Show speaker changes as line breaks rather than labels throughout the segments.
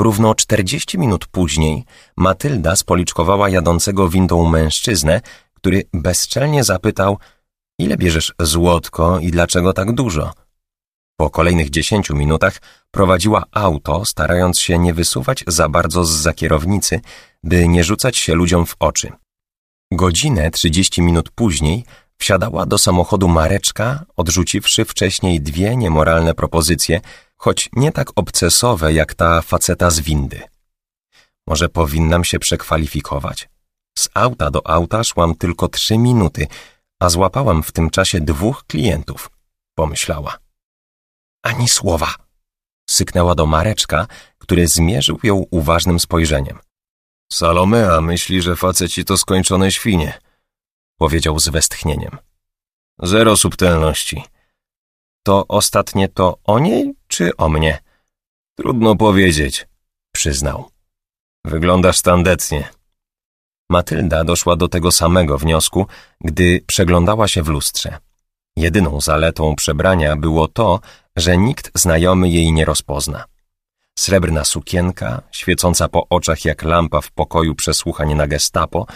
Równo 40 minut później Matylda spoliczkowała jadącego windą mężczyznę, który bezczelnie zapytał, ile bierzesz złotko i dlaczego tak dużo? Po kolejnych dziesięciu minutach prowadziła auto, starając się nie wysuwać za bardzo z za kierownicy, by nie rzucać się ludziom w oczy. Godzinę trzydzieści minut później wsiadała do samochodu Mareczka, odrzuciwszy wcześniej dwie niemoralne propozycje, choć nie tak obcesowe jak ta faceta z windy. Może powinnam się przekwalifikować? Z auta do auta szłam tylko trzy minuty, a złapałam w tym czasie dwóch klientów, pomyślała. Ani słowa, syknęła do Mareczka, który zmierzył ją uważnym spojrzeniem. Salomea myśli, że faceci to skończone świnie, powiedział z westchnieniem. Zero subtelności. To ostatnie to o niej czy o mnie? Trudno powiedzieć, przyznał. Wyglądasz tandetnie. Matylda doszła do tego samego wniosku, gdy przeglądała się w lustrze. Jedyną zaletą przebrania było to, że nikt znajomy jej nie rozpozna. Srebrna sukienka, świecąca po oczach jak lampa w pokoju przesłuchań na gestapo,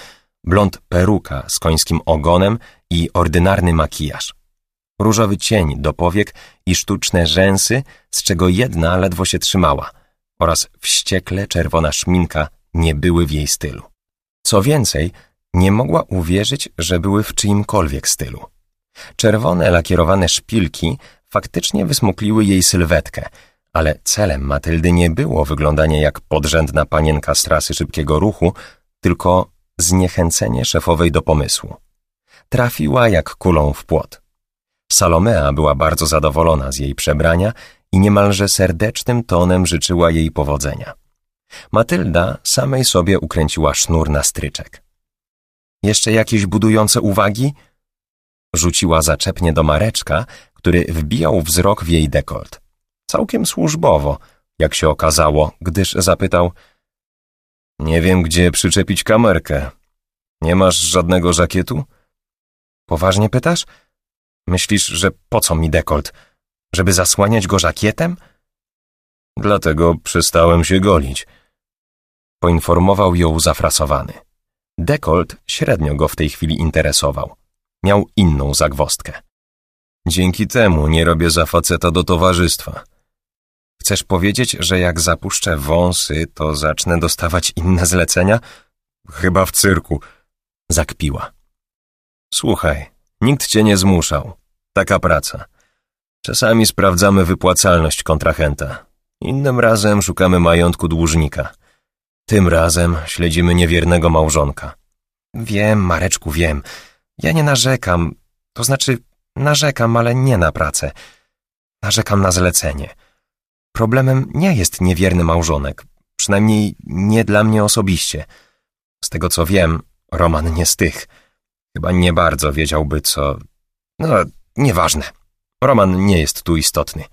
blond peruka z końskim ogonem i ordynarny makijaż. Różowy cień do powiek i sztuczne rzęsy, z czego jedna ledwo się trzymała, oraz wściekle czerwona szminka nie były w jej stylu. Co więcej, nie mogła uwierzyć, że były w czyimkolwiek stylu. Czerwone lakierowane szpilki faktycznie wysmukliły jej sylwetkę, ale celem Matyldy nie było wyglądanie jak podrzędna panienka z trasy szybkiego ruchu, tylko zniechęcenie szefowej do pomysłu. Trafiła jak kulą w płot. Salomea była bardzo zadowolona z jej przebrania i niemalże serdecznym tonem życzyła jej powodzenia. Matylda samej sobie ukręciła sznur na stryczek. Jeszcze jakieś budujące uwagi? Rzuciła zaczepnie do Mareczka, który wbijał wzrok w jej dekolt. Całkiem służbowo, jak się okazało, gdyż zapytał Nie wiem, gdzie przyczepić kamerkę. Nie masz żadnego żakietu? Poważnie pytasz? Myślisz, że po co mi dekolt? Żeby zasłaniać go żakietem? Dlatego przestałem się golić. Poinformował ją zafrasowany. Dekolt średnio go w tej chwili interesował. Miał inną zagwostkę. Dzięki temu nie robię za faceta do towarzystwa. Chcesz powiedzieć, że jak zapuszczę wąsy, to zacznę dostawać inne zlecenia? Chyba w cyrku. Zakpiła. Słuchaj, nikt cię nie zmuszał. Taka praca. Czasami sprawdzamy wypłacalność kontrahenta. Innym razem szukamy majątku dłużnika. Tym razem śledzimy niewiernego małżonka. Wiem, Mareczku, wiem. Ja nie narzekam. To znaczy, narzekam, ale nie na pracę. Narzekam na zlecenie. Problemem nie jest niewierny małżonek. Przynajmniej nie dla mnie osobiście. Z tego co wiem, Roman nie z tych. Chyba nie bardzo wiedziałby, co... No, nieważne. Roman nie jest tu istotny.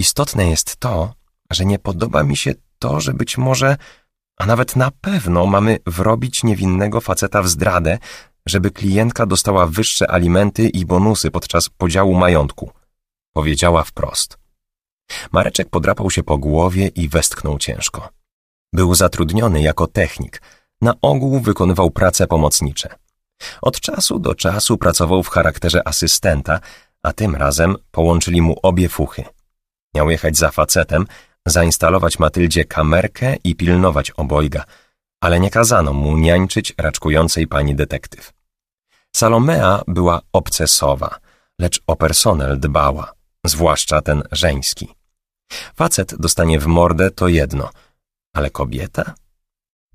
Istotne jest to, że nie podoba mi się to, że być może, a nawet na pewno mamy wrobić niewinnego faceta w zdradę, żeby klientka dostała wyższe alimenty i bonusy podczas podziału majątku. Powiedziała wprost. Mareczek podrapał się po głowie i westchnął ciężko. Był zatrudniony jako technik. Na ogół wykonywał prace pomocnicze. Od czasu do czasu pracował w charakterze asystenta, a tym razem połączyli mu obie fuchy. Miał jechać za facetem, zainstalować Matyldzie kamerkę i pilnować obojga, ale nie kazano mu niańczyć raczkującej pani detektyw. Salomea była obcesowa, lecz o personel dbała, zwłaszcza ten żeński. Facet dostanie w mordę to jedno, ale kobieta?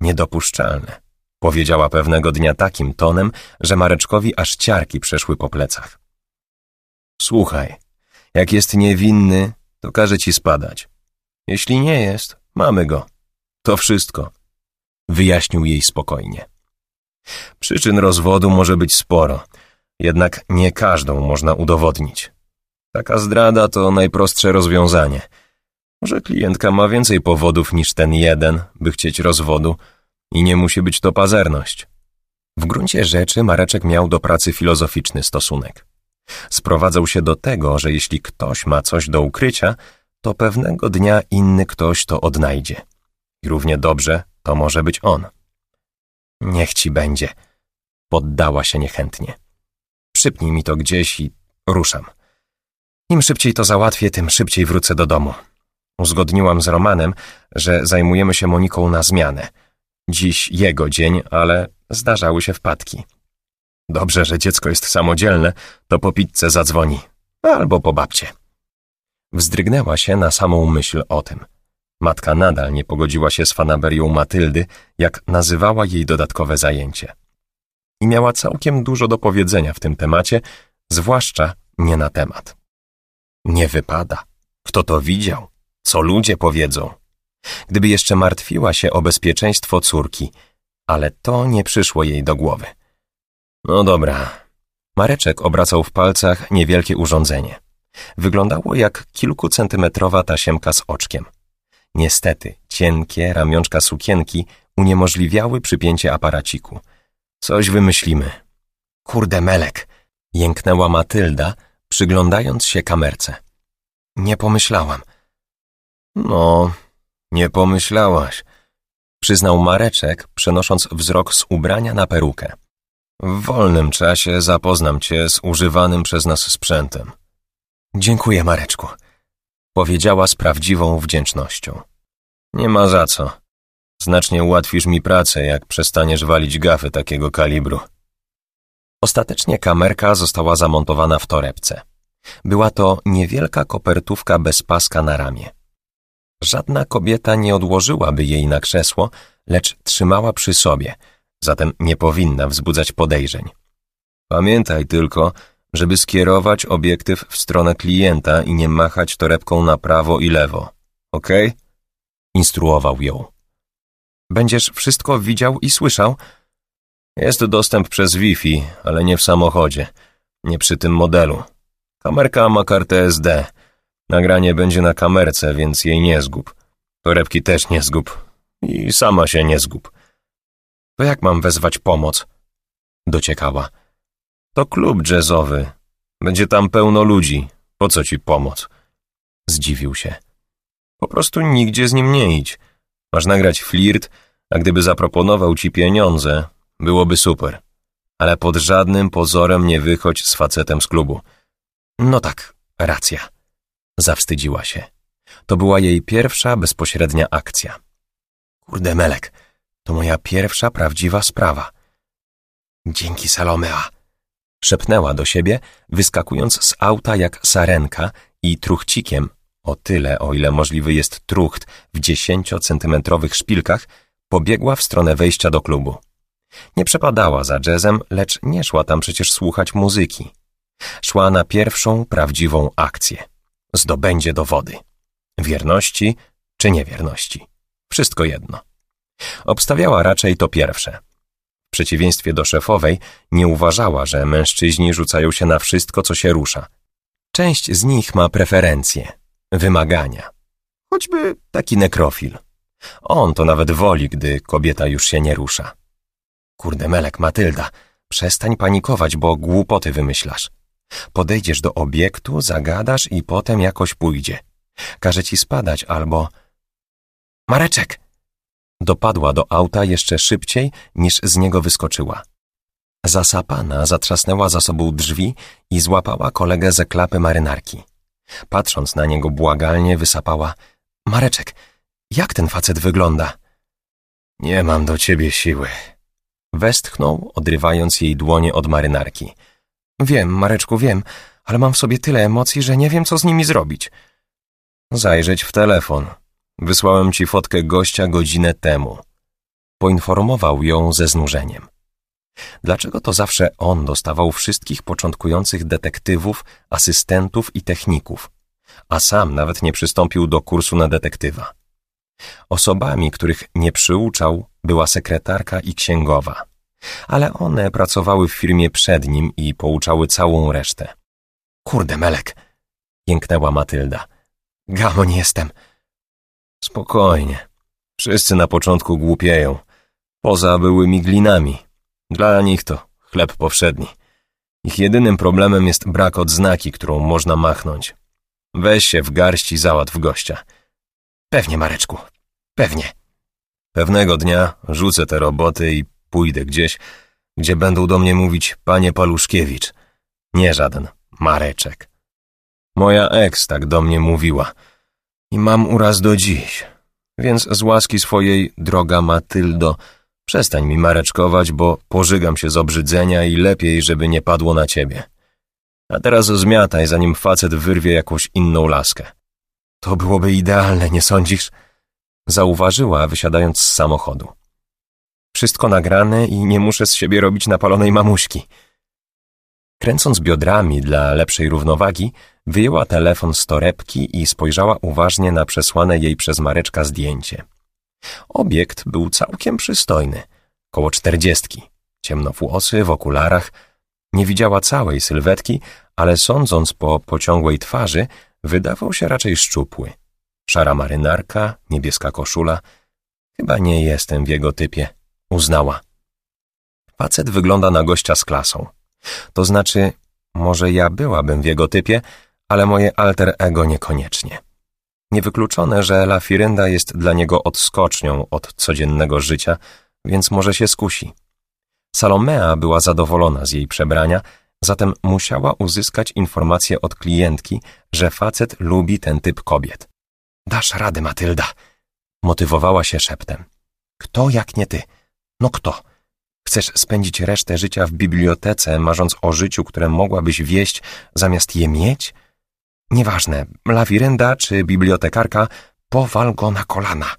Niedopuszczalne. Powiedziała pewnego dnia takim tonem, że Mareczkowi aż ciarki przeszły po plecach. Słuchaj, jak jest niewinny, to każe ci spadać. Jeśli nie jest, mamy go. To wszystko. Wyjaśnił jej spokojnie. Przyczyn rozwodu może być sporo, jednak nie każdą można udowodnić. Taka zdrada to najprostsze rozwiązanie. Może klientka ma więcej powodów niż ten jeden, by chcieć rozwodu i nie musi być to pazerność. W gruncie rzeczy Mareczek miał do pracy filozoficzny stosunek. Sprowadzał się do tego, że jeśli ktoś ma coś do ukrycia, to pewnego dnia inny ktoś to odnajdzie. I równie dobrze to może być on. Niech ci będzie. Poddała się niechętnie. Przypnij mi to gdzieś i ruszam. Im szybciej to załatwię, tym szybciej wrócę do domu. Uzgodniłam z Romanem, że zajmujemy się Moniką na zmianę. Dziś jego dzień, ale zdarzały się wpadki. Dobrze, że dziecko jest samodzielne, to po pizzę zadzwoni. Albo po babcie. Wzdrygnęła się na samą myśl o tym. Matka nadal nie pogodziła się z fanaberią Matyldy, jak nazywała jej dodatkowe zajęcie. I miała całkiem dużo do powiedzenia w tym temacie, zwłaszcza nie na temat. Nie wypada. Kto to widział? Co ludzie powiedzą? Gdyby jeszcze martwiła się o bezpieczeństwo córki, ale to nie przyszło jej do głowy. No dobra. Mareczek obracał w palcach niewielkie urządzenie. Wyglądało jak kilkucentymetrowa tasiemka z oczkiem. Niestety, cienkie ramionczka sukienki uniemożliwiały przypięcie aparaciku. Coś wymyślimy. Kurde melek! Jęknęła Matylda, przyglądając się kamerce. Nie pomyślałam. No, nie pomyślałaś, przyznał Mareczek, przenosząc wzrok z ubrania na perukę. W wolnym czasie zapoznam cię z używanym przez nas sprzętem. Dziękuję, Mareczku, powiedziała z prawdziwą wdzięcznością. Nie ma za co. Znacznie ułatwisz mi pracę, jak przestaniesz walić gafy takiego kalibru. Ostatecznie kamerka została zamontowana w torebce. Była to niewielka kopertówka bez paska na ramię. Żadna kobieta nie odłożyłaby jej na krzesło, lecz trzymała przy sobie, zatem nie powinna wzbudzać podejrzeń. Pamiętaj tylko, żeby skierować obiektyw w stronę klienta i nie machać torebką na prawo i lewo. Ok? Instruował ją. Będziesz wszystko widział i słyszał? Jest dostęp przez Wi-Fi, ale nie w samochodzie. Nie przy tym modelu. Kamerka ma kartę SD. Nagranie będzie na kamerce, więc jej nie zgub. Torebki też nie zgub. I sama się nie zgub. To jak mam wezwać pomoc? Dociekała. To klub jazzowy. Będzie tam pełno ludzi. Po co ci pomoc? Zdziwił się. Po prostu nigdzie z nim nie idź. Masz nagrać flirt, a gdyby zaproponował ci pieniądze, byłoby super. Ale pod żadnym pozorem nie wychodź z facetem z klubu. No tak, racja. Zawstydziła się. To była jej pierwsza bezpośrednia akcja. Kurde Melek, to moja pierwsza prawdziwa sprawa. Dzięki Salomea. Szepnęła do siebie, wyskakując z auta jak sarenka i truchcikiem, o tyle, o ile możliwy jest trucht w dziesięciocentymetrowych szpilkach, pobiegła w stronę wejścia do klubu. Nie przepadała za jazzem, lecz nie szła tam przecież słuchać muzyki. Szła na pierwszą, prawdziwą akcję. Zdobędzie dowody. Wierności czy niewierności. Wszystko jedno. Obstawiała raczej to pierwsze. W przeciwieństwie do szefowej nie uważała, że mężczyźni rzucają się na wszystko, co się rusza. Część z nich ma preferencje, wymagania. Choćby taki nekrofil. On to nawet woli, gdy kobieta już się nie rusza. Kurde melek, Matylda, przestań panikować, bo głupoty wymyślasz. Podejdziesz do obiektu, zagadasz i potem jakoś pójdzie. Każe ci spadać albo... Mareczek! Dopadła do auta jeszcze szybciej, niż z niego wyskoczyła. Zasapana zatrzasnęła za sobą drzwi i złapała kolegę ze klapy marynarki. Patrząc na niego błagalnie, wysapała Mareczek, jak ten facet wygląda? Nie mam do ciebie siły. Westchnął, odrywając jej dłonie od marynarki. Wiem, Mareczku, wiem, ale mam w sobie tyle emocji, że nie wiem, co z nimi zrobić. Zajrzeć w telefon. Wysłałem ci fotkę gościa godzinę temu. Poinformował ją ze znużeniem. Dlaczego to zawsze on dostawał wszystkich początkujących detektywów, asystentów i techników, a sam nawet nie przystąpił do kursu na detektywa? Osobami, których nie przyuczał, była sekretarka i księgowa, ale one pracowały w firmie przed nim i pouczały całą resztę. Kurde, Melek! jęknęła Matylda. Gamoń jestem. Spokojnie. Wszyscy na początku głupieją. Poza byłymi glinami. Dla nich to chleb powszedni. Ich jedynym problemem jest brak odznaki, którą można machnąć. Weź się w garść i załatw gościa. Pewnie, Mareczku, pewnie. Pewnego dnia rzucę te roboty i pójdę gdzieś, gdzie będą do mnie mówić panie Paluszkiewicz. Nie żaden Mareczek. Moja ex tak do mnie mówiła i mam uraz do dziś. Więc z łaski swojej, droga Matyldo, przestań mi mareczkować, bo pożygam się z obrzydzenia i lepiej, żeby nie padło na ciebie. A teraz zmiataj, zanim facet wyrwie jakąś inną laskę. To byłoby idealne, nie sądzisz? Zauważyła, wysiadając z samochodu. Wszystko nagrane i nie muszę z siebie robić napalonej mamuśki. Kręcąc biodrami dla lepszej równowagi, wyjęła telefon z torebki i spojrzała uważnie na przesłane jej przez Mareczka zdjęcie. Obiekt był całkiem przystojny, koło czterdziestki, ciemnowłosy, w okularach. Nie widziała całej sylwetki, ale sądząc po pociągłej twarzy, wydawał się raczej szczupły. Szara marynarka, niebieska koszula. Chyba nie jestem w jego typie, uznała. Facet wygląda na gościa z klasą. To znaczy, może ja byłabym w jego typie, ale moje alter ego niekoniecznie. Niewykluczone, że La Firenda jest dla niego odskocznią od codziennego życia, więc może się skusi. Salomea była zadowolona z jej przebrania, zatem musiała uzyskać informację od klientki, że facet lubi ten typ kobiet. Dasz radę, Matylda, motywowała się szeptem. Kto jak nie ty? No kto? Chcesz spędzić resztę życia w bibliotece, marząc o życiu, które mogłabyś wieść, zamiast je mieć? Nieważne, lawirenda czy bibliotekarka, powal go na kolana.